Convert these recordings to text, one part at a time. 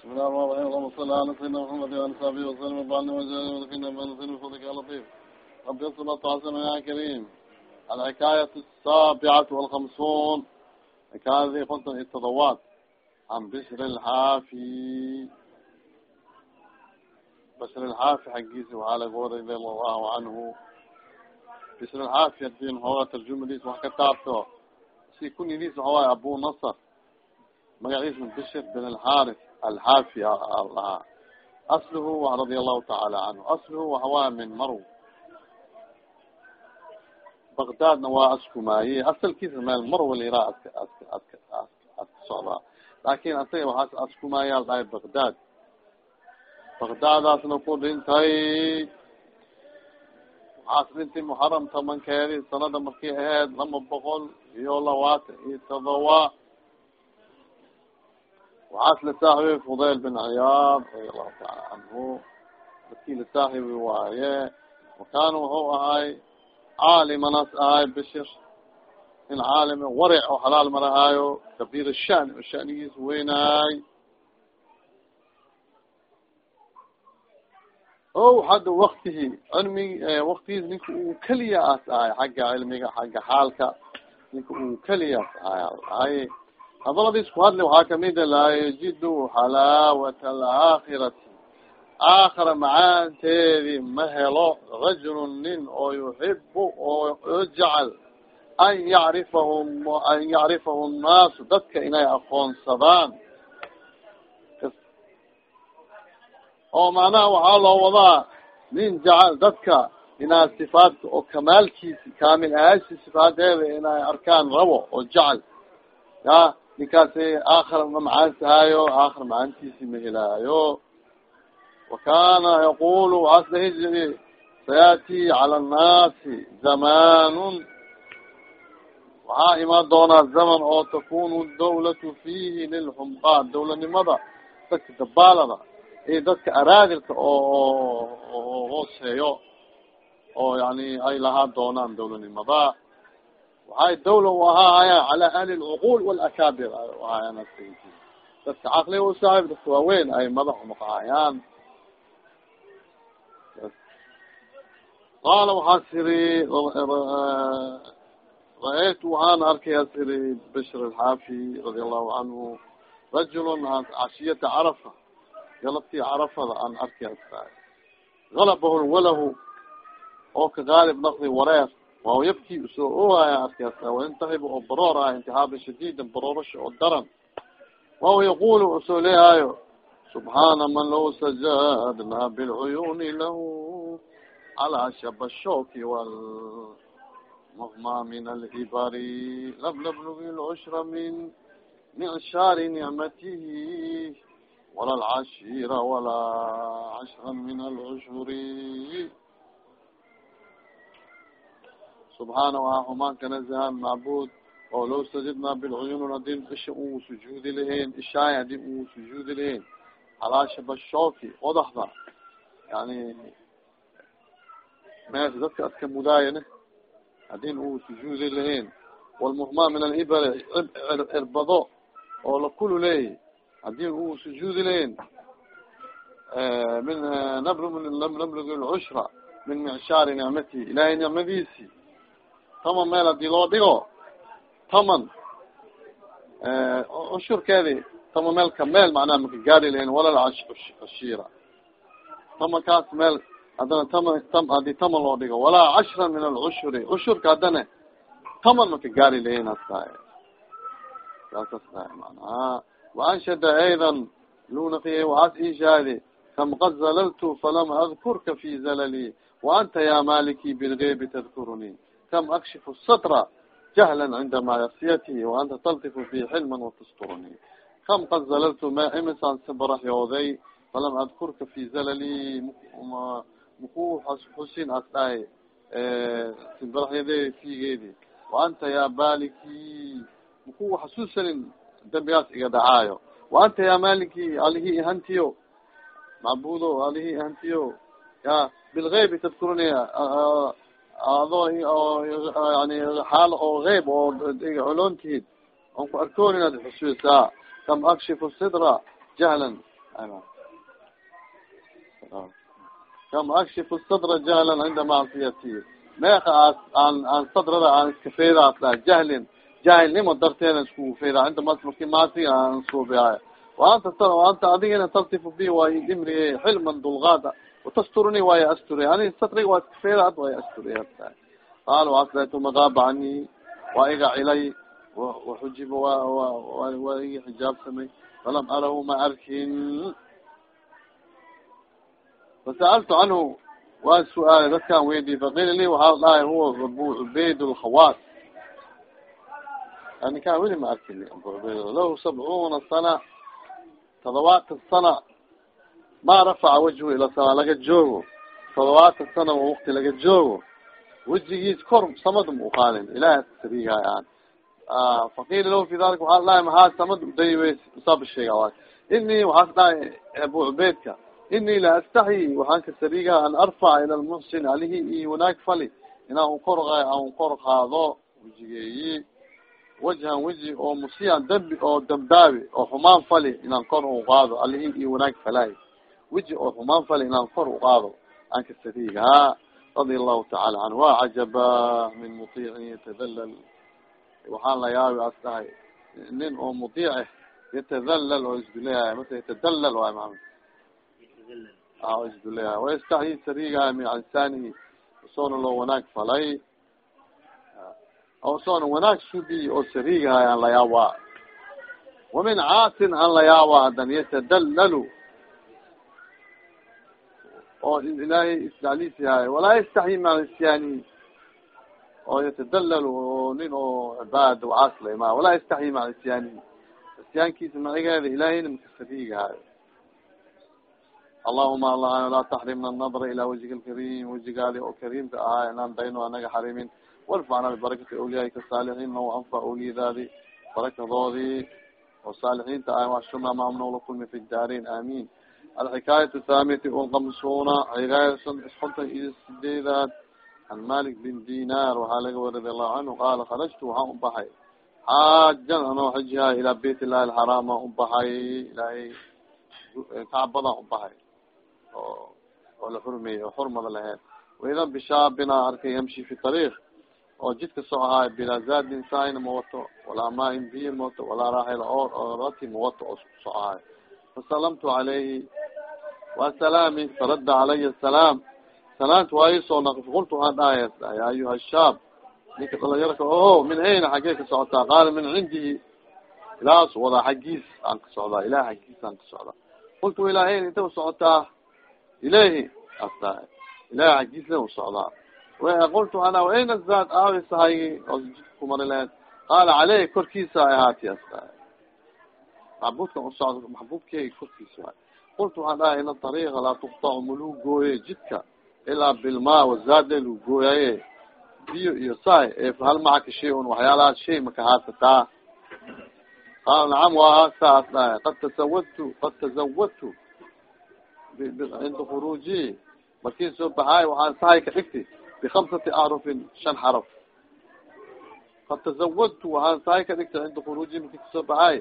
بسم الله الرحمن الرحيم اللهم صل على سيدنا محمد وعلى صحبه وسلم وبعنا وجعلنا ودخلنا بنصير بفضلك يا لطيف رب يصل وتعظم يا كريم الحكاية السابعة والخمسون حكاية ذي قلت التضوات عن بشر الحافي بشر الحافي حقيسي وعلى قول رضي الله عنه بشر الحافي الدين هو ترجمة ديس وحكا تعبته سي كوني ديس هو أبو نصر magaciis bشr بن الحارث alxaafi lahaa aslhu radi allahu tacaala canhu aslhu waxawaa min marw bagdadna waa askumaaye asalkiisa meel marw lira ask ask aska socdaa laakin asaga waxaa askumaaye al dhahay bagdad bagdadaasna ku dhintay waxaas dhintay muxaram tamankeedi sanada markii ahayd lama boqol iyo labaatan iyo todoba waxaas lasaaxibi fudayl bin ciyaad radi allahu taala canhu dadkii lasaaxibi waaye wakana wuxuu ahay caalimanas ahay bishir in caalim waric oo xalaal marahaayo kabiir shan oo shanigiis weynaay o hadda waktihi cilmi waktigiis ninka uu keliya as ahay xagga cilmiga xagga xaalka ninka uu keliyaas ahay hadaladiis ku hadli waxaa kamida laa yajidu xalaawata alaakhirati aakhira macaanteedi ma helo rajulu nin oo yuxibu oo jecel an yacrifahu an yacrifahu nnaasu dadka inay aqoonsadaan oo macnaha waxaa loo wadaa nin jecel dadka inaa sifaadka oo kamaalkiisi kaamil ahaashi sifaadeeda inay arkaan rabo oo jecel ya ninkaasi aakhir ma macaansahaayo aakhir macaantiisi ma helaayo. Wa kana yaqulu waxaas lahi jiri sayati cala annaasi zamanun waxaa imaan doonaa zaman oo takunu dawlatu fihi lilxumqaa dawladnimada dadka dabaalada iyo dadka araadilka oo hooseeyo oo yani ay lahaa doonaan dawladnimada waxay dawla u ahaahayaan cala ahli lcuqul walakaabir ahaayan dadka caqliga u saaxib dadka waaweyn ay madax umaqahayaan qaala waxaa siri ra'aytu waxaan arkaya siri bishr alxaafi radia allahu canhu rajulun cashiyata carafa galabtii carafada aan arkaya galabahu walahu oo ka gaalib naqdi wareer waa yabki u soo oaya arkaas waintahib oo baroor ah intihaaban shadiida baroorasha oo daran. Wahuwa yaqulu u soo leehayo subxaana man law sajadna bilcuyuni lahu calaa shaba shooki walmuhma min alibari lam nablugi lcushra min micshaari nicmatihi wala alcashira walaa cashra min alcushuri subxaana waxaa xumaan kanazahan macbud oo low sajidna bilcuyun haddii isha uu sujuudi lahayn ishaay haddii uu sujuudi lahayn halaasha bashooki odaxda yani meesha dadka aska mudaayane hadin uu sujuudi lahayn walmuhma min alibare cirbado oo lakulu leeyahy haddii uu sujuudi lahayn min nabl namlug lcushra min micshaari nicmatihi ilahay nicmadiisi taman meel haddii loo dhigo taman cushurkeedi taman meel ka meel macnaha maka gaari lahayn walal cashira taman kaas meel haddana taman haddii taman loo dhigo walaa cashra min alcushuri cushurka haddana taman maka gaari lahayn astaay saasas tahay manaha waanshada aydan lunaqiya waxaas ishaadi kam qad zalaltu falam adkurka fi zalali. Waanta ya maliki bilgeybi tadkuruni kam akshifu satra jahla cinda macsiyatihi waanta taltifu fi xilman watasturuni kam qad zalaltu ma imisaan sibarahyooday falam adkurka fi zalali muku xusin as dhahay sibarahyade figeedi waanta ya baliki muku xasuusanin dambigaas iga dhacaayo waanta ya maliki alihi ihantiyo macbudo alihi ihantiyo ya bilgeybi tadkuruni adoo yani xaal oo eyb oo culoontihid on ku arkoon inaad xusuusaa kam akshifu sidra jahlan kam akshif sadra jahlan cinda macsiyati meeka aas aan aan sadrada aan iska feydaas dhaha jahlin jahilnimo darteeda iskugu feyda cinda mas maasiga aan iskubiaay waanta anta adigana taltifu bi waayo imriye xilman dulgaada watasturni waayo asturi ani satriga waa iska feyda ad waayo asturi qaal waasletu magaaba cani waa iga cilay waxujiba wa waa igi xijaabsamay falam arahu ma arkin fasa'altu canhu waan su'aalay dadkaan weydiy faqila li waxaa dhahay huwa abu cubayd lkhawaas ninkaan weli ma arkin abu cubayd lahu sabcuuna sana todobaatan sana ma rafaca wajhu ila sama laga joogo todobaatan sana waa wakti laga joogo wejigiis kor samada ma uqaalin ilaah sariigaay aan faqila lahu fi dalika waxaa dhahay maxaa samada udayweys usaba sheega waay ini waxaas dhahay abu cubaydka ini la astaxyi waxaan ka sariigaha an arfaca ila lmuxsin alihi i wanaag fali inaan unkor an kor qaado wejigeeyi wajhan weji oo musiyan dambi oo dambaabi oo xumaan fali inaan kor uqaado alihi i wanaag falay weji oo xumaan fali inaan kor uqaado aan ka sariigaha radia allahu tacaala canhu wa cajaba min muطicin yatadalal waxaan la yaabi as dhahay nin oo mudiiceh yatadalal oo isduleyahay masa yatadalal waay maamad isduleyahay wayastaxyi sariigahay min insanihi soona loo wanaag falay. O soona wanaag subi oo sariigahay aan la yaaba wamin caasin aan la yaaba hadan yatadalalu oo ilaahay isdacliis yahay. Walaa yastaxyi insyaanihi oo yatadalal oo nin oo cibaad caasla ma. Walaa yastaxyi maca isyaanihi isyaankiisa macigeeda ilaahayna maka sariigahaayo allahuma allah laa taxrimna anadra ilaa wajhika alkarim wajigaadi oo kariimka ahaa inaan dayno anaga xarimin. Warfacna bibarakati awliyaaika saalixiin o anfac awliyadaadi barakadoodii. Oo saalixiinta ah washuna maamnoola kulmi fi daarain aamin alxikaayat thamiti lkamsuuna xikaaya kontan iyo sideedaad an malik bin dinar waxaa laga wari radi allahu canhu qaala kharajtu waxaan ubaxay xaajan anoo xajihay ilaa bayt illahi alxaraama ubaxay ilaahay kacbadan ubaxay oo oo la xurmeeyey oo xurmada laheyd waidan bishaabina arkay yamshi fi tariik oo jidka soo ahaayo bilaa zaadin saina ma wato walaa maain biyo ma wato walaa raaxil oo rati ma wato oo soo ahaayo fasalamtu calayhi wa salaami faradda calaya asalaam salaanta waa isoo naqi qultu waxaan dhahaya ya ayuha shaab ninka dhalinyarka oho min ayna xaggee ka socotaa qaala min cindihi ilaas wadaa xaggiis aan ka socdaa ilah xaggiis aan ka socdaa qultu ilaa ayn inta usocotaa ilahi asta ilahi xaggiisna usocdaa qultu ana ayna zaad aawisahaygi oo jidka kumari laheyd qaala caleyh korkiisa ay ahaati asta maxbudkan usocdo maxbubkeyga korkiisa qultu waxaan dhahay ina ariiqa laa tuqtacu maluu gooye jidka ilaa bilmaa wazaade lagu gooyaye biyo iyo saay hal macaka shay un waxyaalahaas shay maka haasataa qaala nacam waa saas dhahay qad tasawadtu qad tazawadtu cinda khuruuji markiin soo baxaay waxaan sahay ka dhigti bikamsati ahrufin shan xaraf qad tazawadtu waxaan sahay ka dhigti cinda khuruuji markii ka soo baxaay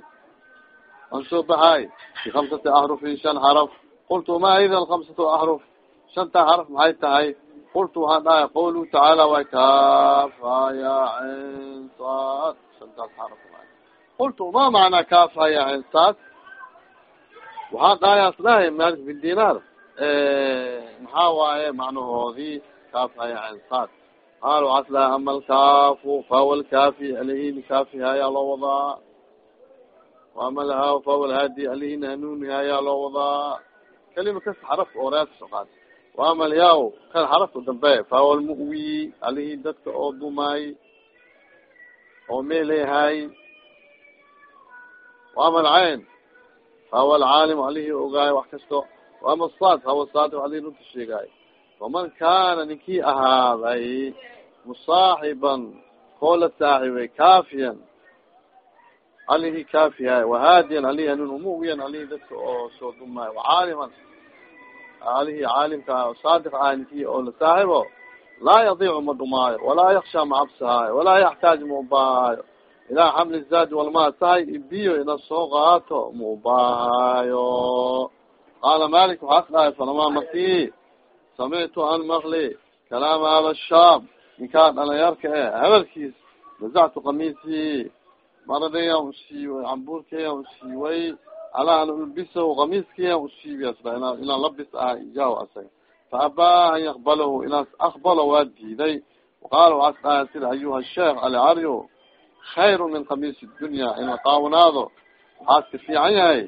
aan soo baxaay bikamsati ahrufin shan xaraf qultu ma ida kamsatu ahruf shanta xaraf maxay tahay qultu waxaan dhahay qawluhu tacaala way kaafaya cinsaad shantaas xaraf qultu ma macnaa kaafaya cinsaad waxaan dhahay as dhahay malik bin dinar maxaa waaye macnahoodii kaafaya cinsaad qaal waxaas dhahay ama alkaafu fawa lkaafi alihin kaafiha ayaa loo wadaa ama lhaa fawa lhaadi alihin hanuuniha ayaa loo wadaa kalima kasta xaraf oo reer ka soo qaad waama alyaw kan xarafka dambe fawa lmu'wi alihi dadka oo dumaay oo meelehay waama alcayn fawa alcaalim alihi ogaay wax kasto waama sad hawa saadiq alihi runta sheegaay waman kana ninkii ahaaday musaaxiban koo la saaxibay kaafiyan alihi kaafihay wahaadiyan alihi hanuun umuwiyan alihi dadka oo soo dumaay wacaaliman alihi caalimka saadiq ninkii oo la saaxibo laa yadiicu ma dhumaayo walaa yaksha ma cabsahaayo walaa yaxtaaj ma ubahaayo ilaa xamli zaadi walmaa sahay biyo ina soo qaato ma ubahaayo qaala malik waxaas dhahay falamaa maki samictu an makli kalaama hada shaab ninkaa dhalinyarka e hadalkiis nazactu kamiisii maradaya usiiway cambuurkaya usiiway alaa an ulbisahu kamiiskiya usiibiy inaan labis ah ijaw asaga faabaa an yakbalahu inaas akbalo waa diiday waqaala waxaas dhahay sida ayuha sheekh alicaryo khayru min kamiisi dunya ina qaawanaado waxaas ka fiican yahay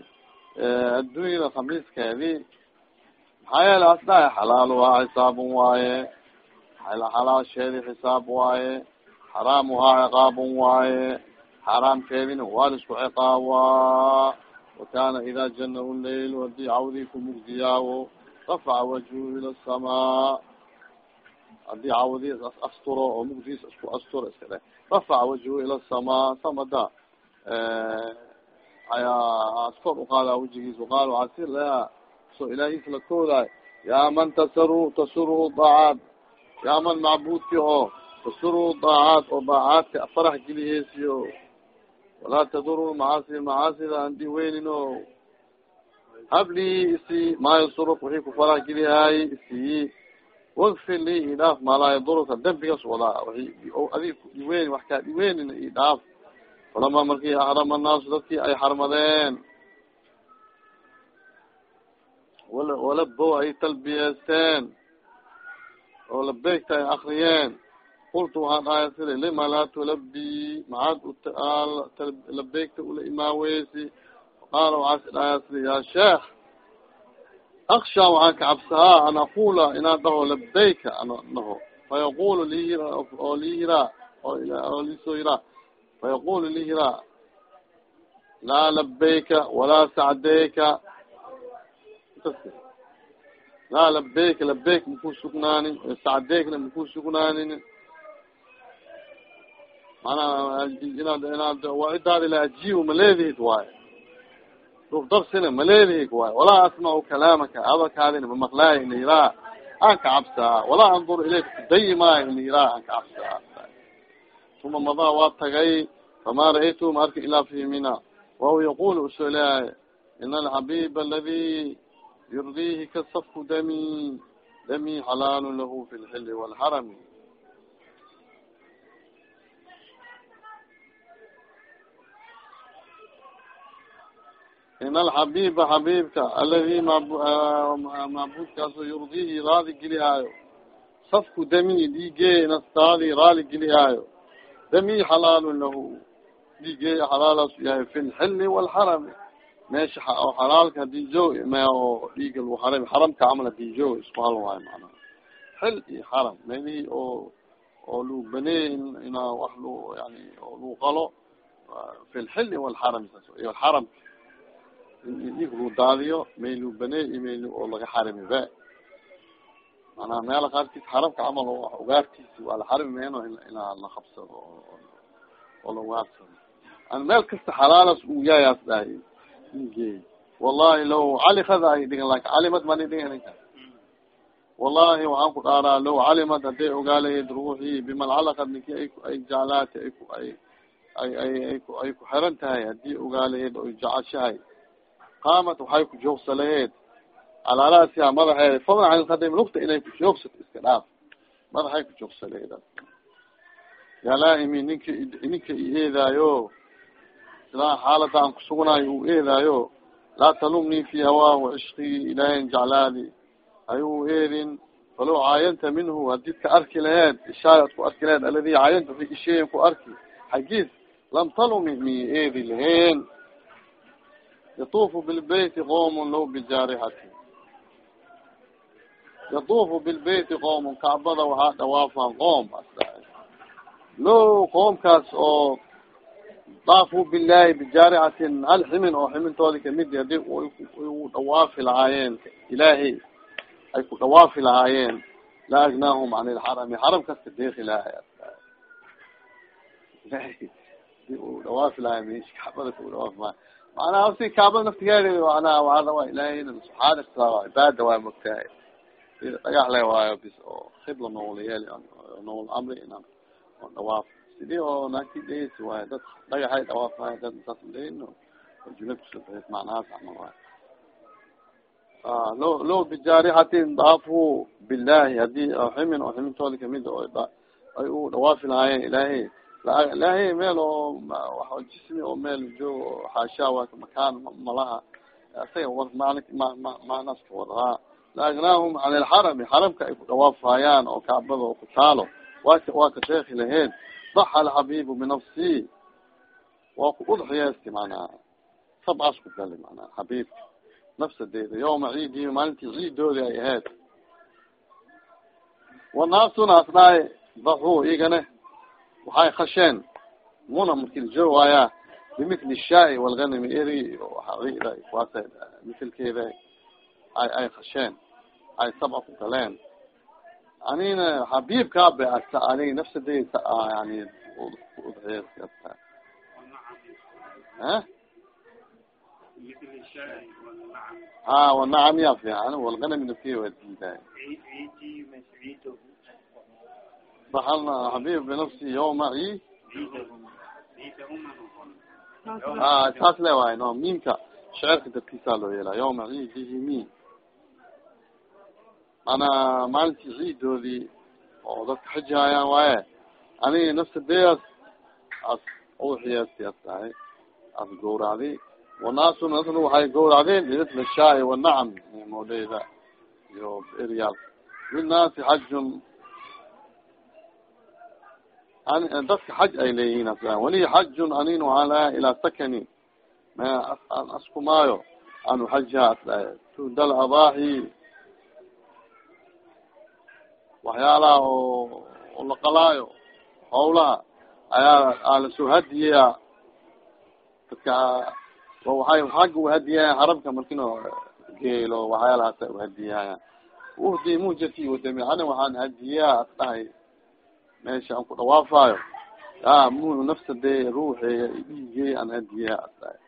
addunyada khamiiskeedi maxaa yeele as dhahay xalaal waa xisaabun waaye xalaasheedi xisaab waaye xaraamuhaa ciqaabun waaye xaaraamkeedina waa lisku ciqaabaa wakana ida janahu lail haddii cawdii kumugdiyaawo rafaca wajhu ila samaa haddii cawdii asturo oo mugdiis isku asturo iska dhe rafaca wajhu ila samaa samada ayaa askor uqaada wajigiis waqaal asir lea so ilaahis la koodaay yaa man tasaru tasuru daacaad yaa man macbuudki oo tasuru daacaad oo daacaadka farax geliheesiyo walaa taduru macaasi macaasida andi weynino hablii isi maa yasuruk wixii ku farax gelihaay isii wagfir lii idhaaf maalaa yaduruka dembigas walaa adig iweyn wax kaa iweynin idhaaf falama markii ahrama annaasu dadkii ay xarmadeen wala walabo ay talbiyeesteen oo labeegta ay akriyeen qultu waxaan dhahay sida lima laa tulabi maxaad labeegta ula imaaweysi qaala waxaas dhahay sida yaa sheekh aksha waxaan ka cabsahaa an aqula inaan dhaho labayka an dhaho fayaqulu lihira oo lihiraa oo lisoo yiraa fayaqulu lihiraa laa labayka walaa sacdayka. Laa labayka labayk makuu sugnaanin sacdaykna makuu sugnaanin manaa inaad inaad waidaadi la ajiibu maleedihid waayo duf darsina maleedihig waayo walaa asmacu kalaamaka hadalkaadina mamaqlaaya ina yiraa aan ka cabsaa walaa andur ilayka kudayi maayo ina yiraa aan ka cabsaa uma madaa waa tagay fama ra'aytu ma arki ilaa fi mina. Wahuwa yaqul u soo leeyahay ina alxabiba aladi yurdihi kasafku dami dami xalaalu lahu fi lxili walxarami in alxabiba xabibka aladi macbudkaaso yurdihi raali gelihaayo safku dami dhiigee nastaadi raali gelihaayo dami xalaalu lahu dhiigee xalaalaas yahay fi lxili walxarami meesha oo xalaalka me oo dhiiga lagu xaram xaramka camal haddii joog isku hal waayo macnaha xil iyo xaram meelihii oo oo lagu baneeyey inaa wax lu yani oo lagu qalo fi lxili walxarami iyo xaram dhiig lagu daadiyo meel lagu baneey iyo meel oo laga xarimi be manaa meela qaarkiis xaramka camal oo ugaartiisi waa la xarimi meno inaa la qabsado oo la ugaarsado an meel kasta xalaalas uu yaayaas dhahay ge wallahi law cali kada ay dhigan laakiin calimad mani dhigan ninka wallahi waxaan ku dhaaraa law calimad haday ogaalayeed ruuxii bimalcalaqad ninki ay ay jeclaatay ay ku ay ay ay ay ku xiran tahay haddii ogaalayeed oy jeceshahay qaamat waxay ku joogsalayeed calaalaasiha madaxeeda fadlan an kadim lugta inay ku joogsato iska dhaaf. Madaxay ku joogsalayeed yalaaimi ninka ninka i eedaayo silaa xaalada aan kusugnaayo uu eedaayo laa talumnii fi hawaahu cishqii ilaahin jeclaadi ayuu eedin falow caayanta minhu hadid ka arki laheed ishaay ad ku arki laheed aladi caayanta fi isheeyin ku arki. Xagiis lam talumi mi eedi laheen yatuufu bilbeyti qoomun law bijaarihati yatuufu bilbeyti qoomun kacbada waxaa dhawaafaan qoom low qoomkaas oo daafu bilahi bijaaricatin hal ximin oo ximintoodi ka mid haddii u dhawaafi lahaayeen ilaahay ay ku dhawaafi lahaayeen la agnaahum can ilxarami xaram kaska deeki lahay dhawaafi lahay mesh kacbada ku dhawaafi maayo macnaha si kacbada naftigeeda manaa waada waa ilahay subxaana waa cibaada waa mogtahay dhagax le waayo bis oo khibla nooliyeel nool amri inaan oo dhawaaf sidii oo naagti dhegeysi waayo dad dhagaxay dhawaafaayo dad saas leyn oo junad ku soo macnahaas camal waayo lo lo bijaarixatin daafu billahi haddii ximin oo ximintooda ka mid ay u dhawaafi lahaayeen ilaahay ilaahay meel oo jismi oo meel joogo xaashaa makaan malaha isaga war maalin ma ma macnaska wadaa laagnaahum can ilxarami xaramka ay ku dhawaafayaan oo kacbada oo ku taalo waa waa ka sheeki laheyd daxa alxabibu binafsi waa ku udxiyeysti manaa sabcas ku gali manaa xabiibka nafsadeeda yawma ciidi maalintii ciidoodi ay ahayd wanaasuna asnaay daxuu igane waxay khasheen muna markiljowaaya bimithli shaai walganimi eri harida kuwaasa mitilkeeda ay ay khasheen ay sabca ku galeen anina xabiibkaabe asa anig nafsaday yani udxiyeysta ha? Wanacam ya fiican walganami naftiya waa diidaay daxalna xabib binafsi yawma i a taas le waay no miimka shecirka dadkiisaa loo yeelaa yawma ciidihi mim mana maalintii ciidoodii oo dadka xijihayaan waaye aniga nafsadeas as uxiyasti as tahay as gawracdi wanaasu nasna waxay gawracdeen bimitla shaai wanacam moodeyda iyo eryaal linaasi xajun dadka xaj ay leeyihiin wali xajun anin alaa ilaa sakani ma an askumaayo anu xajha tudal adaahi waxyaalaha oo oo la qalaayo hawlaha ayaa alasoo hadiyeya dadka waay xagga uhadiyaya harabka markino geelo waxyaalahaasa uhadiyaya uhdi muhjati wadami ana waxaan hadiyaa as dhahay meesha aan ku dhawaafayo ya mu nafsa de ruuxeya dhiigeey aan dhahay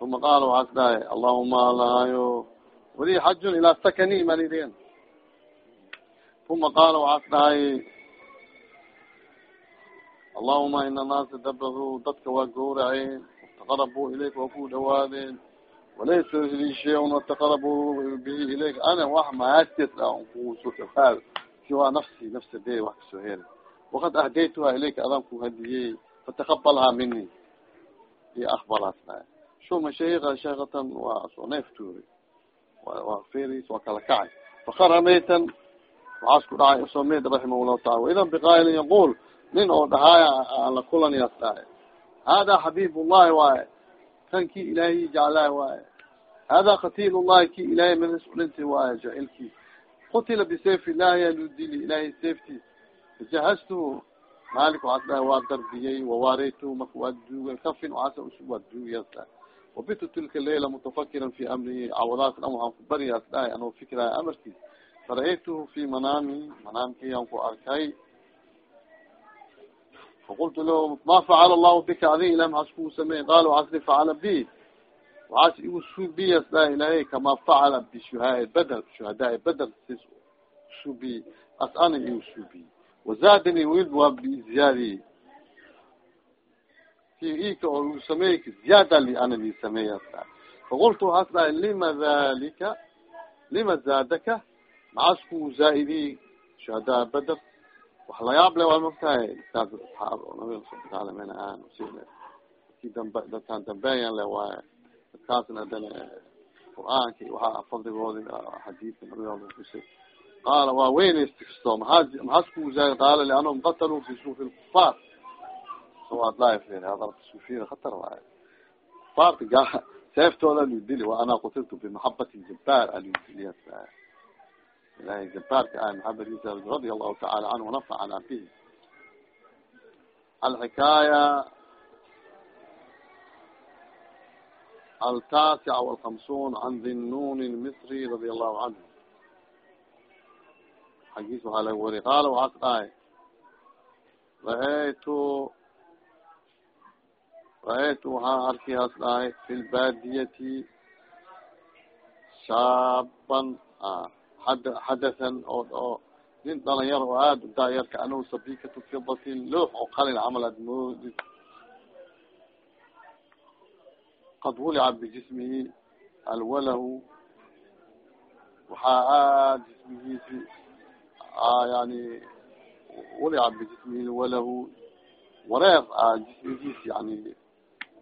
uma qaala waxaas dhahay allahuma laayo. Wali xajun ilaa sakani malideen uma qaala waxaas dhahay allahuma ina naasa dabadu dadka waa gawraceen taqarabuu ilayka waa ku dhawaadeen walaysa shay-un wataqarabuu bihi ilayka. Ana wax mahadkeed ku soo dhawaado si waa nafsi nafsade wax ka soo heli wakad ahdaytuha ilayka adaan ku hadiyey fataqabalhaa mini iyo akbalaas dhahay shu mashaika sheekatan waa soo neeftuuri waa feris waa kala kacay fakara maytan waxaas ku dhacay usomed raximah llahu taala waidan biqailin yaqul nin oo dhahaaya aan la kulanayaas dhahay hada xabib llahi waaye kan ki ilaahay jeclaay waaye hada katiil llahi ki ilahay udhinti waaye jacelkiis qutila bisayf illahi alu dili ilahay saftis fajahastuhu maalik waxaas dhahay waa darbiyey wawaareytuhu marka waa duugay kafin usug waa duugiyas dhahay wabitu tilka leila mutafakiran fi amrihi cawadaas dhan waxaan ku baryaas dhahay anoo fikraya amarkiis fara-aytuhu fi manaami manaamkii aan ku arkay faqultu lahu ma facala allahu bika adi ilah maxaas kuu samey qaal waxaasli facala bi waxaas igu subiyas dhahay ilahay kama facala bishuhaa bedel shuhadaa bedel sis subi as ana igu subi wazaadani wil waa biziyaadi ki ika oo igu sameey ziyaada li ana li sameeyas dhahay faqultu waxaas dhahay lima dalika lima zaadaka maxaas ku zaaidi shuhadaa bedel wax layaab le waa mogtahay dadkaas asxaab oo nabiga subaalmen aan ki dambe dadkaan dambeeyan le waaye dadkaasna adana qur'aanki waxaa fadligoodi xadiidka nabiga kusay qaala waa weynaysta kasto maxaa maxaas ku zaaid qaala lianahum qataluu fi sufi lkufaar sawaad laa hadalka sufiya khatar waaye kufaarka ga seeftooda dili wa ana qutiltu bimaxabati ljabbaar alu diliya ilahay jabaarka ah maxabadiisa radia allahu taala canhu wanafacana bihi alxikaaya altaasica walkamsuun can dinnun lmisri radia allahu canhu xaggiis waxaa laga wariy qaala waxaas dhahay raaytu ra'aytu waxaa arkihaas dhahay fi shaaban xadathan oo nin dhalinyar oo aad daayar kaanahu sabikatu fidatin loox oo qalin camal aad moodid qad wulica bijismihi alwalahu waxaa aad jismigiisi yani walica bijismihi walahu wareer jismigiis yani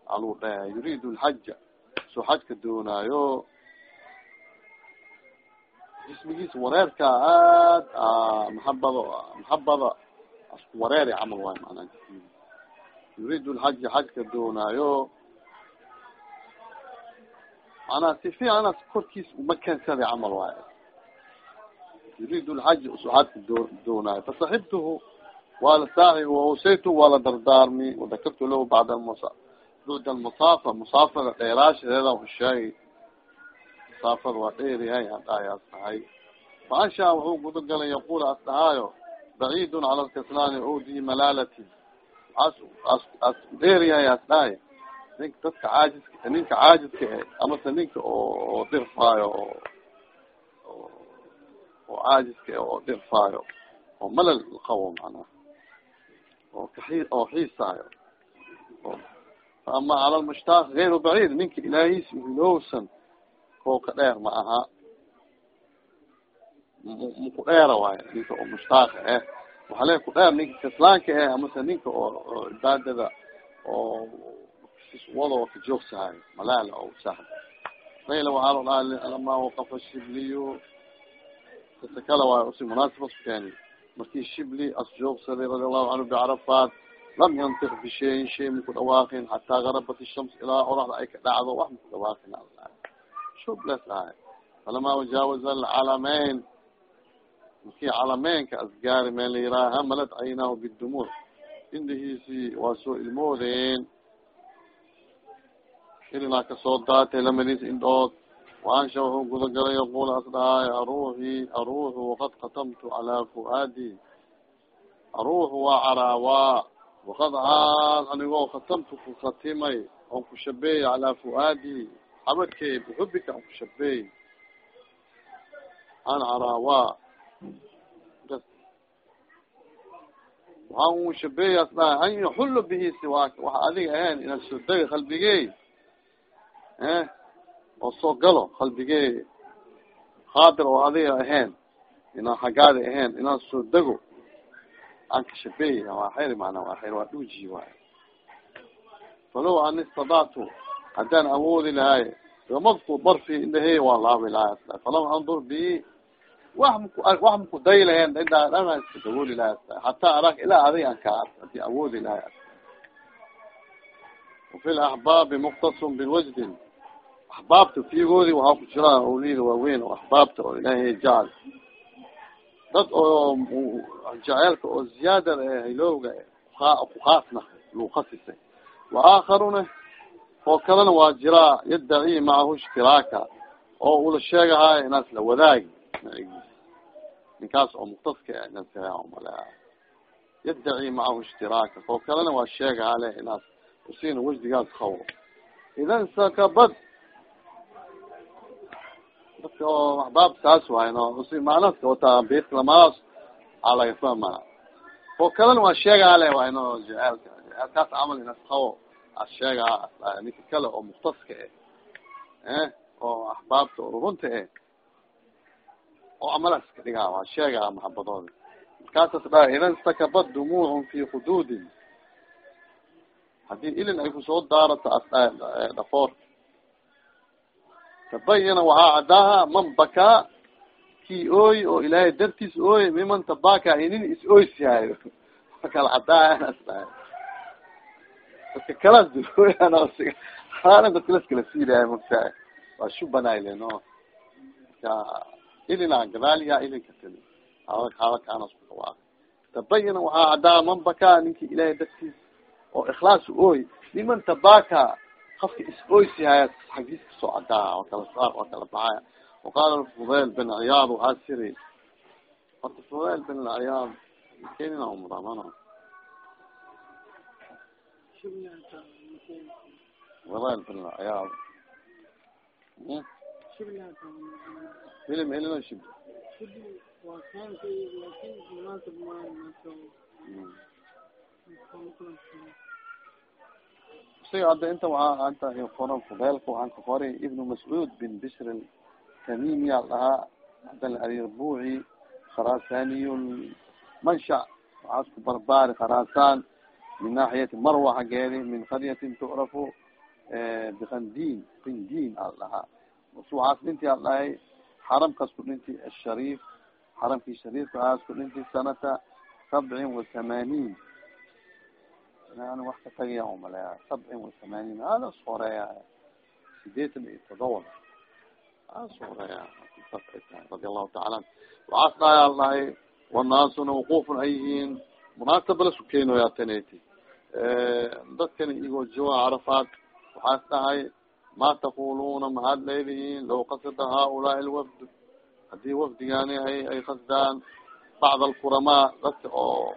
alu dheh yuriid lxaja soo xajka doonaayo jismigiis wareerka aad maxabada maxabada wareeri camal waay manaa jismigi yuriid lxaja xajka doonaayo manaa si fiicanas korkiis uma keensaday camal waay yuriid lxaja usu xajka do doonaayo fasaxibtuhu waa la saaxi wausaytu waa la dardaarmi wadakartu lahu bacda bucda almusaafa musaafada dheeraashadeeda usheegay musaafada waa dheeriyahay hadhaayaas tahay faashaa wuxuu gudagalay yaqul as dhahaayo baciidun cala lkislaani odi malaalati as as as dheeriyahay as dhahay ninka dadka caajiska ninka caajiska e amase ninka oo dirfaayo oo oo caajiska oo dirfaayo oo malal qabo macnaha oo kaxi oo xiisaayo ama cala lmushtaaq gayru baciid ninka ilaahiis hilowsan koo ka dheer ma aha. Maku dheera waayo ninka oo mushtaaqa eh. Waxaa le ku dheer ninka kaslaanka eh amase ninka oo cibaadada oo wado ka joogsahayo malaala oo sahd mayla waxaa lo dhaha lama waqafa shibliyo kasa kala waayo usi munaasaba sukeeni markii shibli as joogsaday radi allahu canhu bicarafaat lam yantiq bishayin shay maku dhawaaqin xataa garabat ishams ilaa oraxda ay ka dhacdo wax maku dhawaaqin shubles ahay falamaa wajaawaza alcalameyn markii calameynka asgaari meel la yiraha hamalad caynaahu bidumuuc indhihiisi waa soo ilmoodeen ilinaa ka soo daatay lamadiis indhood waansha wuxuu gudagalay yaqul asdhahaay aruuxi aruuxu waqad katamtu calaa fuaadi aruuxu waa caraawaa waqad caad anigoo katamtu ku khatimay oon ku shabeeyey calaa fuaadi xabadkey bixubika on ku shabeey an caraawaa waxaa u shabeeyaas dhahay an yaxullo bihi siwaaka waxa adiga ahayn inaad soo dega qalbigey oo soo galo qalbigey khaadir oo adiga ahayn inaan xaggaadi ahayn inaan soo dego aan ka shabeeya waa xayr macnaa waa xayr waa dhuuji waay falow an istadactu haddaan awoodi lahay gamadku darfi indhahey waan laabi lahay falam andur bi maku wax maku day lahayn indhaa dhana iska dawooli lahay hataa arak ilaa adig an kaa ark haddii awoodi lahay wafi laxbaabi muktasun biwajdin axbaabta fiigoodi waxaa ku jiraan awliyada waaweyn oo axbaabta oo ilaahay jecel dad oo jaceelka oo ziyaada hilowga ku khaasna lagu khasisay waakharuna oo kalena waa jiraa yaddaci macahu ishtiraaka oo ula sheegahayo inaas la wadaagi ninkaas oo muktaska inasmala yaddaci macahu ishtiraaka oo kalena waa sheegaha le inaas usiina wajdigaas qabo idan sakabad dadka oo axbaab saas waay no usi macnaska wataa beedka lamaas aa laga fahmaa oo kalena waa sheegaha le waay no jaceelka jaceelkaas camal inaas qabo asheegaa ninka kale oo muktaska eh? Oo axbaabta oo runta eh? Oo amalas ka dhigaa waa sheegaa maxabadooda markaasas dha idan sakabad dumuucun fi khuduudin haddii ilin ay ku soo daarato asdha dhafoor tabayana waxaa cadaaha man bakaa kii ooy oo ilaahay dartiis ooy miman tabaka inin is oysihayo kala cadaaha asdhahay dadka kalas duoyan haana dadka laskala siilaya mogtahay waa shubanaylen o marka ilina gadaalya ilinka tali hawakaanaskuaa tabayana waxaa cadaa man bakaa ninki ilaahay dartiis oo ikhlaas ooy niman tabaka qafka is oysihay xagiis ka soo cadaa waa kala saar waa kala baxaya waqaala fudayl bin ciyaad waxaa siri horta fudayl bin ciyaad kenina umramano fudayl bin ciyaad elino shib siga hadda inta waaa anta qoran fudaylka waxaan ka qoray ibnu mascuud bin bisr tamimi al dhahaa hadal arirbuci khurasaniy mansha waxaas ku barbaari kharasan min naaxiyati marwa xageedi min qaryatin tucrafu bikandin kindin al dhahaa waxaas dhinti al dhahay xaramkaas ku dhinti ashariif xaramkii shariifka aas ku dhinti sanata sabcin wa thamaaniin yani wax ka tagaya umaleya sabcin wa thamaaniin adas horreeya sideetan iyo todoba. As horreeya radi allahu taala an waxaas dhahay al dhahay wanaasuna waqufun ay yihiin. Munaasaba la sukeynoya taneti dadkani igoo jooga carafaad waxaas dhahay ma taquluna maxaad leedihiin law qasada haulaai lwafd haddii wafdigaani ay ay qasdaan bacd alkuramaa dadka oo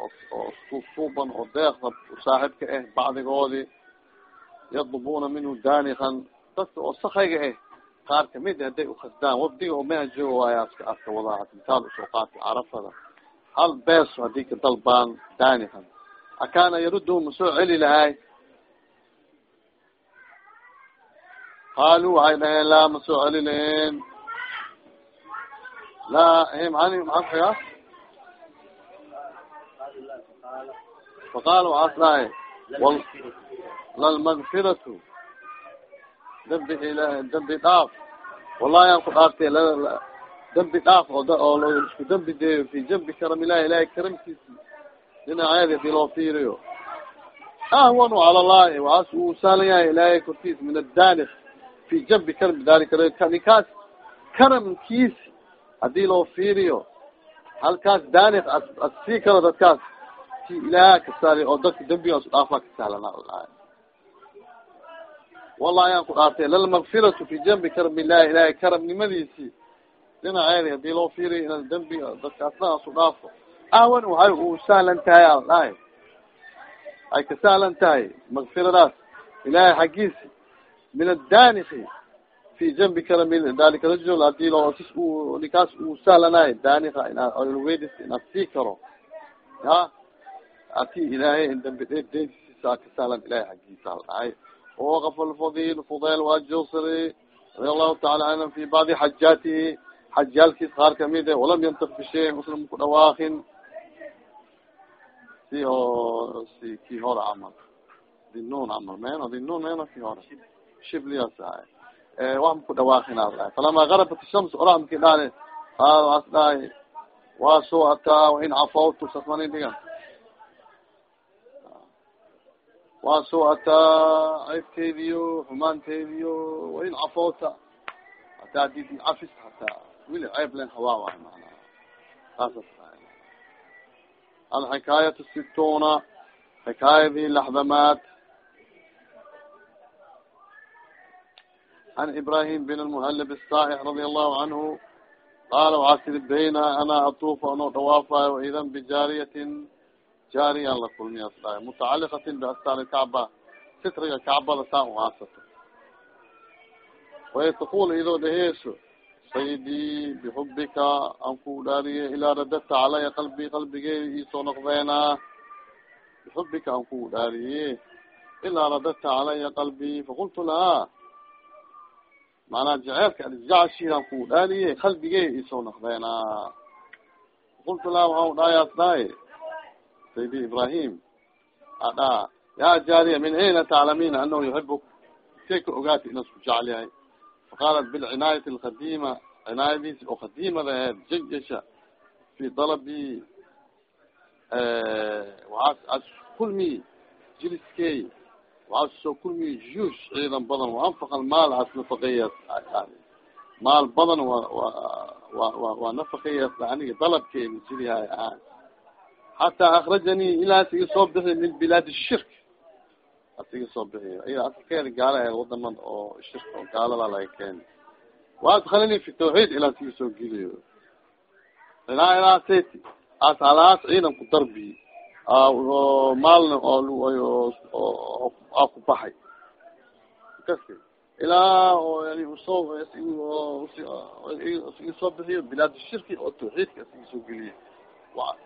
oo suuban oo deekda saaxibka ah bacdigoodi yadlubuna minhu danikan dadka oo sakayga ah qaar ka mid haday ukasdaan wafdiga oo meha jooga waay aska aska wadaa mitaal u soo qaatay carafada hal beeso haddii ka dalbaan danikan akaana yarudu ma soo celi lahay qaalu waxay dhaheen laa ma soo celi lahen laa maani maxaa kuxiga faqaala waxaas dhahay lalmagfiratu dambi ila dambi dhaaf wallahi aan ku dhaaftay dambi dhaaf oo isku dambi deeyo fi jambi karam ilahi ilahay karamkiisi dhinaceedi haddii loo fiiriyo ahwanu cala allahi waxaas uu saalan yahay ilaahay kortiis min adaanik fi jambi karam dalika ninkaas karamkiisi haddii loo fiiriyo halkaas daanik as as sii karo dadkaas si ilaah ka saali oo dadka dambigaas dhaafaa ka sahlana wallahi aan ku dhaartay lalmagfiratu fi jambi karam illahi ilahay karamnimadiisi dhinaceedi haddii loo fiiriyo ina dambiga dadkaasna asu dhaafo. Ahwan waxay u sahlan tahay al dhahay ay ka sahlan tahay magfiradaas. Ilahay xaggiisi min adaniki fi jambi karami dalika rajul haddii loo ninkaas uu sahlanaay danika inwedis inaad sii karo. Ya ati ilahay in dambi dentiisa ka sahlan ilahay xaggiisa al dhahay waqaf lfadil fudayl waajosri radi allahu taala canhum fi bacdi xajaatihi xajaalkiis qaar ka mid e walam yantik bishayin uslam ku dhawaakin si oo si ki hore camal. Dinun camal meno dinun meno ki hore. Shiblias ahay. Wax maku dhawaakin a dhahay falama garabat shams oraa maki dhaale qaal waas dhahay waa soo ataa wain cafawtu sasmani dhigan waa soo ataa ceybteediyo xumaanteediyo wain cafawta hataa haddii cafis hataa wili ceeb len hawaa waay manaa saasas alxikaayat situna xikaayadii laxdamaad an ibrahim bin lmuhalib الsaaix radi allahu canhu qaala waxaa siri bayna ana atuufa anoo dhawaafayo waidan bijaariyatin jaariyan la kulmiyaas dhahay mutacaliqatin biastaar kacba sitriga kacbada saa u haasato way taqul idoo dhaheeso sayidii bixubika aan ku dhaariye ilaa radadta calaya qalbi qalbigeeda iisoo noqdeena bixubika aan ku dhaariye ilaa radadta calaya qalbi faqultu lahaa maanaa jaceelka adjacshid aan ku dhaariye qalbigeeda iisoo noqdeena faqultu lahaa waxaan dhaayaas dhahay sayidi ibrahim adhaa ya jaariya min ayna taclamina anahu yuxibuk say ka ogaati ina isku jecel yahay faqaalat bilcinaayati alqadima cinaayadiisi oo qadiimada aheed jajasha fi dalabi waxaas kulmi jiliskey waxaas soo kulmi juush ciidan badan waanfaqa maal as nafaqeeyas maal badan wa wa wa waa nafaqeeyas aniga dalabkeena jirihay ahaan xataa akrajanii ilaa siga soo bixi min bilaad shirk asiga soo bixiy asalkeeda gaala aheed waddamada oo shirk oo gaalada laga keeni waadkalini fi tawxiid ilaa siga soo geliyo ilaa ilaa seti as halaas ciidan ku darbi maalna aa ku baxay kasi ilaa oo yani u soo soo bixiyo bilaad shirki oo tawxiidka asiga soo geliye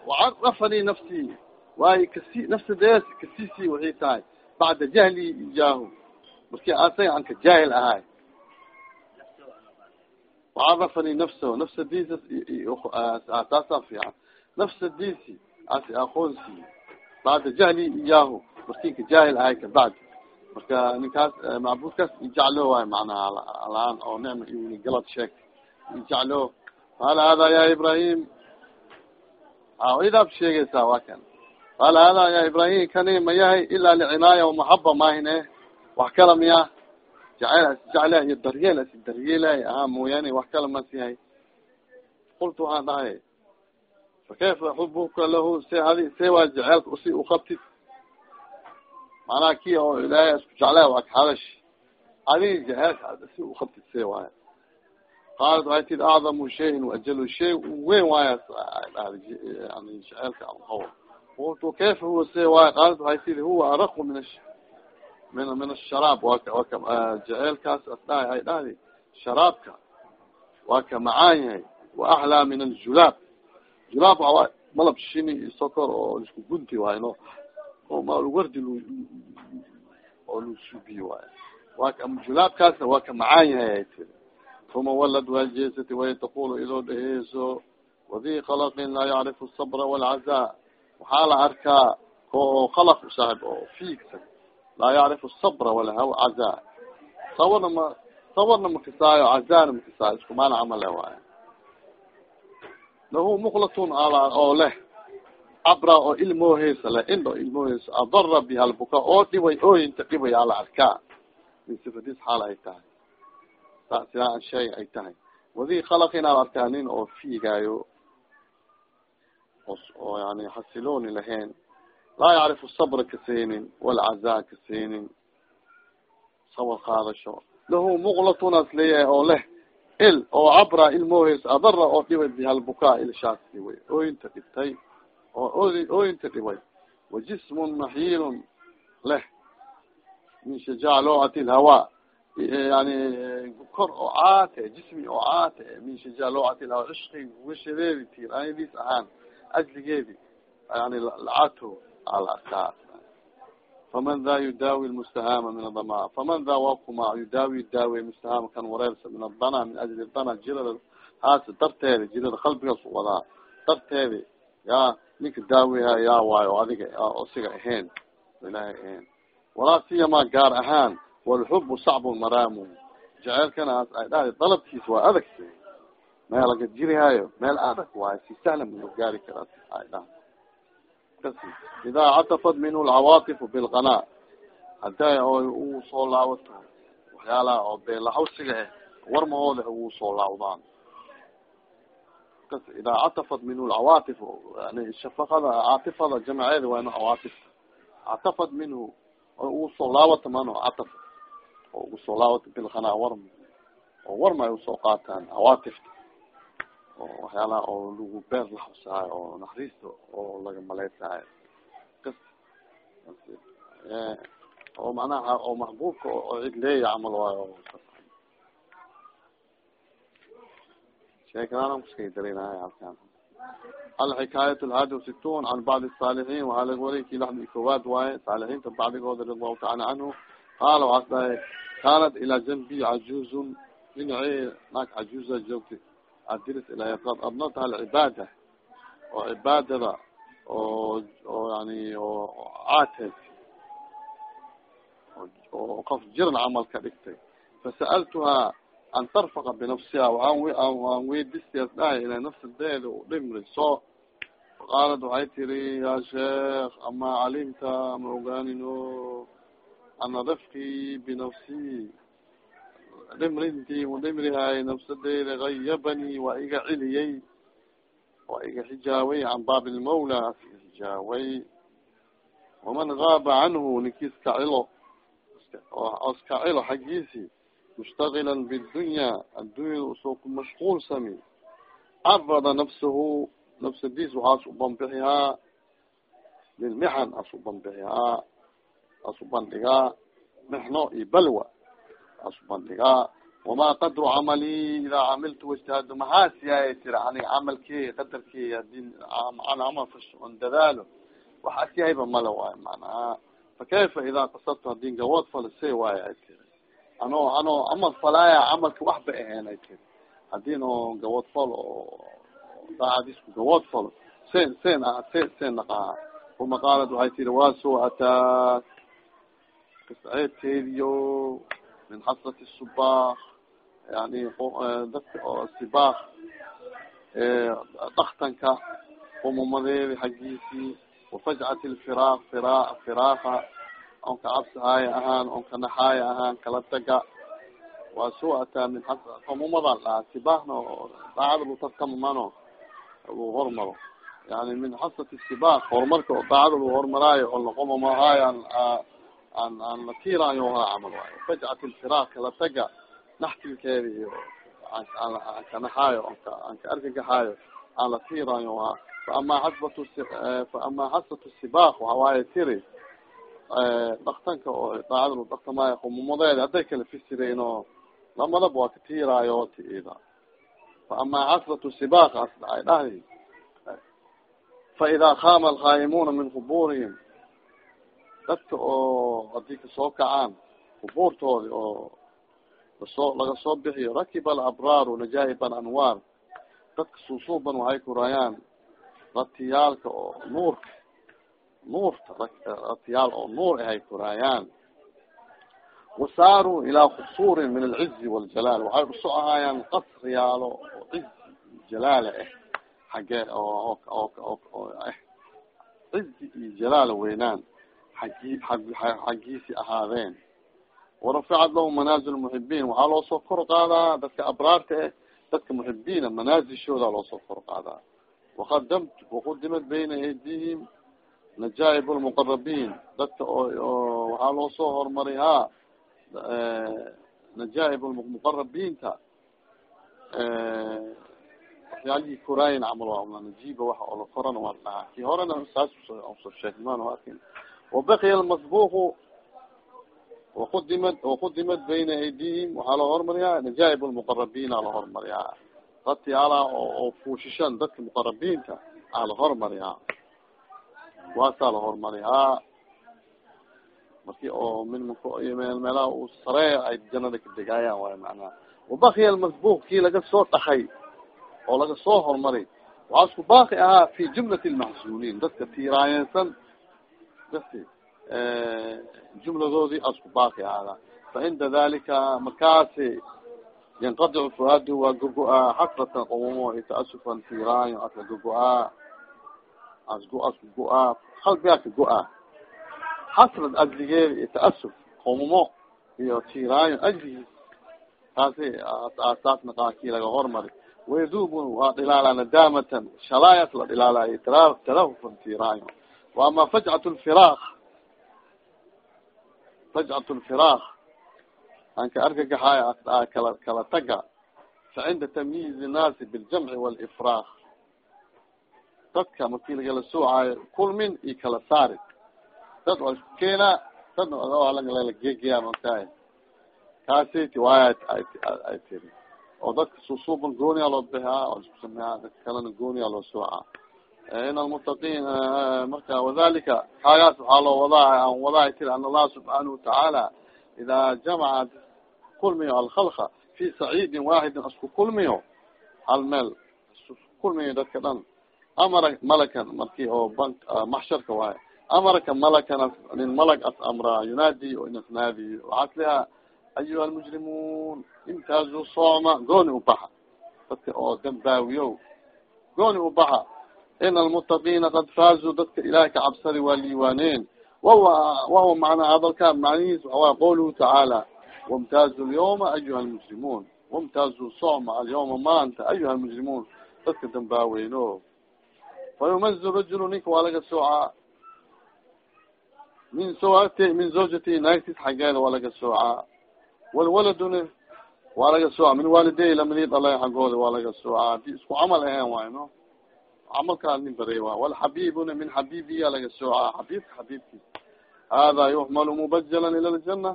wacarafani nafsi waayo kasi nafsadees kasisi waxay tahay bacda jahli ijaahu marki asaga an ka jaahil ahay وcarafani nafsahu nafsadiisa taasa fiican nafsadiisi asi aqoonsiiy bacda jahli iyaahu markinka jaahil ahay kabacdi marka ninkaas macbudkaas ijeclo waay manaha alaan oo nicma galad sheeg ijeclo qaala hada ya ibrahim idaab sheegaysaa waa kan. Qaala hada ya ibrahim kani ma yahay ilaa licinaaya wamaxaba mahine wax kala miya? Jaceyl asjecleh iyo daryeel asi daryeelay ahaa mooyaane wax kala mas yahay qultu waxaan dhahay fakayfa xubuka lahu? Se adi see waa jeceelka usi uqabtid macnaha ki oo ilaahay isku jeclaa waa kahadash adigi jeceelka si uqabtid see waaya qaalat waxay tid acdamu shayin waajalu shay weyn waaya yani jeceelka alqawl qultu kayfa huwa see waaya qaalat waxay tid huwa araqu min min min asharaab jeceelkaas asdhahay ay dhahdi sharaabka waa ka macaan yahay wa axlaa min aljulaab julaab waa malab shini iyo sokor oo isku gunti waayo oo maalwardi oo lusubiye waayo waa ka julaabkaasna waa ka macaan yahay ay tiri uma walad waa jeesati way taqulu idoo dheheyso wadi kalaqin laa yacrifu sabra walcazaa waxaa la arkaa ko oo kalaq usaaxib oo fiigsan laa yacrifu sabra walcazaa sabarna ma sabarna makisaayo cazaana makisaayo isku maana camale waayo lahu muklatun oo leh cabra oo ilmooheysa leh indho ilmooheysa adara bihalbuka oo dhibay ooyinta dhibay ala arkaa min sifadiis xaal ay tahay sidaa shay ay tahay wadi khalaqin al arkaa nin oo fiigaayo oo yani xasilooni lahayn laa yacrifu sabra kaseynin walcazaa kaseynin sabr qaadasho lahu muqlatunas leeyahay oo leh il oo cabra ilmooheysa adara oo dhibay bihalbukaa ilshaasi way ooyinta dhibtay oo oodi ooyinta dhibay wa jismun maxiilun leh min shajaalocati lhawaa yani kor oo caate jismi oo caate min shajaalocati lhawaa cishqi wishadeedi tiiranyadiis ahaan ajligeedi yani lacato ala arkaa faman da yudaawi mustahama min adama faman da wakuma yudaawi daawe mustahama kan wareersa min adana min ajli dana jirada haas darteedi jirada qalbigaas wadaa darteedi ya ninka daawiha yaa waayo adiga o siga ahayn ilaahay ahayn walaa siyama gaar ahaan walxubu sacbun maraamu jeceelkanaas ay dhahda dalabkiis waa adag meel laga jirihaayo meel adag waayo si sahlan mao gaari karaa ay dhahda kasi idaa catafat minhu lcawaatifu bilqanaa haday oo uu soo laawato waxyaalaha oo beelahawsiga ah warmahooda ugu soo laawdaan idaa catafat minhu lcawaatif yani shafaqada caatifada jamceeda waa cawaatifta catafat minhu oo ugu soo laawata mano cataf oo ugu soo laawata bilqanaa warm oo warma ay u soo qaataan cawaatifta oo waxyaalaha oo lagu beer lahawsaayo oo naxariista oo laga maleysaayo oo macnaha oo maxbuubka oo cid leeya camal waayo sheekadaan kuskay darinaya halkan. Alxikaayat alhaadi wasitun can bacdi الsaalixiin waxaa laga wariy ki laxdi kowaad waaye saalixiinta bacdigooda radiallahu taala canhu qaala waxaas dhahay kaanat ilaa janbi cajuzun dhinacii naag cajuuza joogtay adiris ilaa qad abnataha alcibaada oo cibaadada oo oo yani oo caateed oo qof jiran camal ka dhigtay fasa'altuhaa an tarfaqa binafsiha waan weydistaas dhahay inay nafsadeeda u dhimriso qaalad waxay tiri ya sheekh ama calimta ma ogaanino ana rafki binafsi dhimrintii u dhimrihay nafsadeyda gayabani waa iga celiyey waa iga xijaaway can baabi lmawla iga xijaaway waman gaaba canhu ninki iska cilo iska cilo xaggiisi mushtagila bidunya addunyada u soo ku mashquulsami carada nafsahu nafsadiis waxaas u banbixihaa lilmixan as u banbixihaa as u bandhigaa mixno iyo balwa as u bandhigaa wamaa qadru camali idaa camiltu wajtahado maxaasiyaay tira aniga camalkey qadarkey haddii an camal fasho on dadaalo wax asyahayba male waayo macnaha fakayfa idaa qasadtu haddii gawood fala see waayo ay tiri ano ano camal falaaya camalka wax ba ahayn ay tiri haddii no gawood fol oo daacadisku gawood sen sen sen sen naqaa uma qaalat waxay tiri waa soo ataa kasceebteediyo min xasrati subak yani dadka oo sibak daktanka umumadeedi xaggiisii wafajcati lfiraaq fira firaaqa on ka cabsihaaya ahaan on ka naxaaya ahaan kala taga waa soo ataa min umumadan dhaha sibahna daacada lutarkamamano lu hormaro yani min xasrati sibak horumarka daacada lu hormaraayo oo laqomamahaayo an an an la tiiraayo ha camal waayo fajcat lfiraaq kala taga naxtilkeeda iyo kanaxaayo an ka argagaxaayo aan la tiiraayo ha faama xasbat faama xasbat sibak waxawaaye tiri daktanka oo daacada lu daktamaayo humumadeeda hadday kala fisireen oo lamadaba waa ka tiiraayo ti ida faama xasbat sibak as dhaay dhahdi faida khama alkhaayimuna min quburihim dadka oo haddii ka soo kacaan qubuurtoodi oo la soo laga soo bixiyo rakiba alabraaru najaaib alanwaar dadka suusuuban waxay kurayaan ratiyaalka oo nuurka nuurta ratiyaal oo nuur ahay kuraayaan wasaaruu ilaa kusuurin min alcizi waljalaal. Waxay uso ahaayaan qasriyaalo oo ciz jalaala ah xagee oo oo ah cizi iyo jalaala weynaan xagi xaggiisi ahaadeen. Waraficat lahu manaazil muxibiin waxaa loo soo kor qaadaa dadka abraarta eh dadka muxibiina manaazishooda loosoo kor qaadaa. Waqadamt waqudimad bayna aydihim najaaib lmuqarabiin dadka oo waxaa loo soo hormaray ha najaaib muqarabiinta waxyaalihii koraayin camal waa najiiba waxa oo korana waa dhahaa kii horena saas soo sheegmaan arkin wabaqiya lmasbuqu waqudimad waqudimad bayna aydihim waxaa loo hormariyaa najaaib lmuqarabiina la hormariyaa dadti ala oo fuushishan dadka muqarabiinta aa la hormariyaa waasaa la hormariyaa marki oo min meel meelaha uu sareeya ay janada ka degaayaan waay macnaha wabakiya almasbuq kii laga soo dhakay oo laga soo hormari waxaa isku baaqi ahaa fi jumlati lmaxsuuniin dadka tiiraayeensan dasi jumladoodii asku baaqi ahaada fa cinda dalika markaasi yanqadicu fuaadu waa gogo-aa xasratan qumumo itaasufan tiiraayo aska gogo-aa asgo asku go'aa qalbigaa ka go'aa xasrad ajligeeda iyo taasuf qumumo iyo tiiraayo ajligiis taasi aasaasna qaakii laga hormari wayadubu waa dhilaala nadaamatan shalaayas la dhilaalayo talahufan tiiraayo waama fajcat lfiraaq fajcat lfiraaq an ka argagaxaayo kala kala taga fa cinda tamyiiz innaasi biljamci walifraaq dadka markii lagala soocaayo kulmin iyo kala saari dad waa isku keenaa dadna lala geegeyaa markaay kaasiti waaya ay tiri oo dadka susuuban gooniyaa loo bixiaa oo isku sameeyaa dadka kalena gooniyaa loo soocaa in almutaqiin marka wadalika kaagaas waxaa loo wadaa an wadaa tiri an allah subxaanahu watacaala idaa jamaca kulmiyo alkhalqa fi saciidin waaxidin isku kulmiyo hal meel isku kulmiyo dadka dhan amara malakan marki oo bank maxsharka waayo amarka malakan nin malag as amraa yunaadi o inasnaadi waxaasliha ayuha almujrimuun imtaazu sooma gooni ubaxa dadka oo dambaawiyo gooni ubaxa in almutaqiina qad faazuu dadka ilahay ka cabsadi waa liiwaaneen wahuwa macnaa hadalka macnihiis waxaway qawluhu tacaala wamtaazu lyawma ayuha almujrimuun wamtaazu socma alyawma maanta ayuha almujrimuun dadka dambaaweyno fayumazu rajulu ninka waa laga soocaa min sowat min zawjati naagtis xaggeeda waa laga soocaa walwaladuna waa laga sooca min waalidey lamadii dhalay xaggooda waa laga soocaa haddii isku camal ahaen waay no camalkaa nin waay walxabibuna min xabibiya laga soocaa xabibka xabibkiis hada yuxmalu mubajalan ila ljana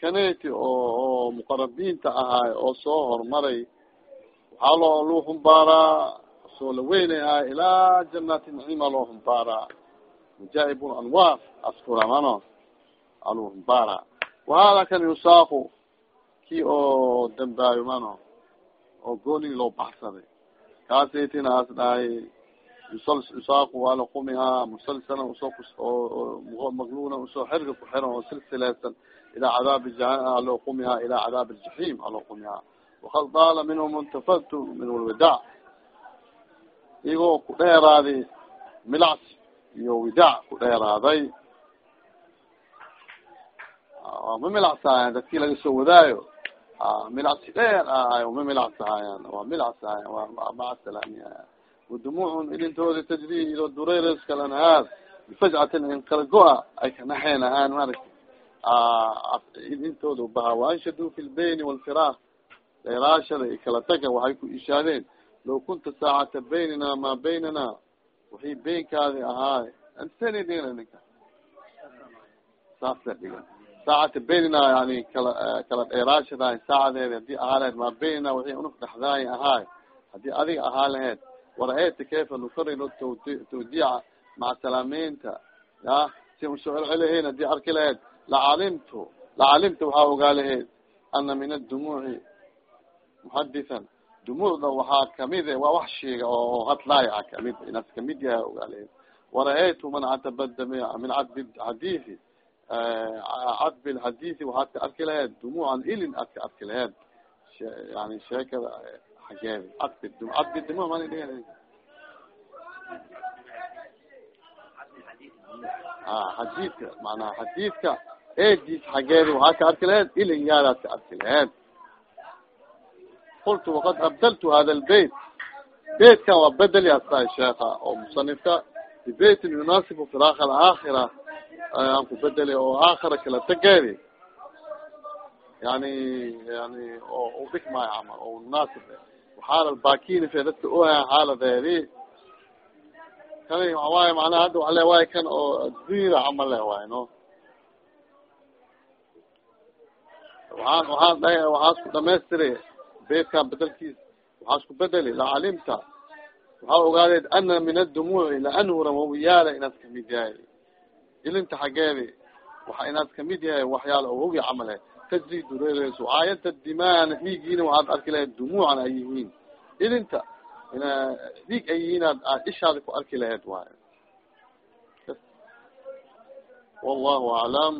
kaneti oo muqarabiinta ahaay oo soo hormaray waxaa loo luu xumbaaraa soo la weynayahay ilaa janaati naciima loo xumbaaraa majaaib anwaar askuramano aluu xumbaara wahada kan yusaaqu ki oo dambaayo mano oo goonin loo baxsaday kaasaytina as dhahay yusal yusaaqu waa la qumihaa musalsalan u soo oo magluna u soo xerga ku xiran oo silsilaysan ilaa cadaabi qumihaa ilaa cadaabi aljaxiim aloo qumihaa wakad daala minhum intafadtu min lwidac iyagoo ku dheeraaday milacs iyo widac ku dheeraaday ma milacsahayan dadkii laga soo wadaayo milacsi dheer ahay ma milacsahayan waa milacsahayan waa macasalamiyaha wadumuucun ilintooda tajri ilo dureyres kalanhaar bifajcatin in kala go-a ay kanaxeen ahaan maaragta ilintooda baha waanshaduu fi lbayni walfiraaq dheeraashada kala taga waxay ku ishaadeen law kunta saacata baynina maa baynana waxii beynkaadi ahaay antseni dhigana ninka saasa dhigan saacata baynina yani kala kala dheeraashadahay saacadeedi haddii ahaa laheyd maa baynina waxii unug dhexdaay ahaay haddii adiga ahaa laheyd wara-eyta kayfa nukarino tawdiica maca salaameynta ya si u soo celcelihayn haddii arki laheyd lacalimtu lacalimta waxaa ogaa laheyd ana min adumuuci muxadithan dumuucda waxaa ka mid e waa wax sheega oo hadlaaya a ka mid inaas ka mid yahay ogaa laheyd wara-eytu man catabada min cadbi xadithi cadbi lxadithi waxaad ka arki laheyd dumuucan ilin aad ka arki laheyd yani sheekada xageeda cadbi cadbi dumuuc mani dhiga a xadiidka manaha xadiidka eediis xageeda waxaad ka arki laheyd ilin yaadaad ka arki laheyd qultu waqad abdaltu hada lbeyt beytkan waa bedel yastahay sheeka oo musanifka bibeytin yunaasibu firaaq alaakhira aan ku bedeli oo aakhira kala tegeedi yani yani oo udhigmaayo camal oo munaasib waxaala bakini fe dadka ohan xaaladeedi kani waxawaaye macnaha hadda waa le waaye kan oo addunyada camal le waayo no waxaan waxaan dhahay waxaa isku dhamaystiri beedkan bedelkiis waxaa isku bedeli lacalimta waxaa ogaadeed ana min adumuuci laanhuran wawiyaala inaad ka mid yahay ilinta xaggeedi waxa inaad ka mid yahay waxyaala oo wogi camale. Tajri dureereyso aayanta dimaana dhiigiina waxaad arki lahayd dumuucan ay yihiin. Ilinta ina dhiig ay yihiin aad aad ishaada ku arki lahayd waayo. Wallahu aclam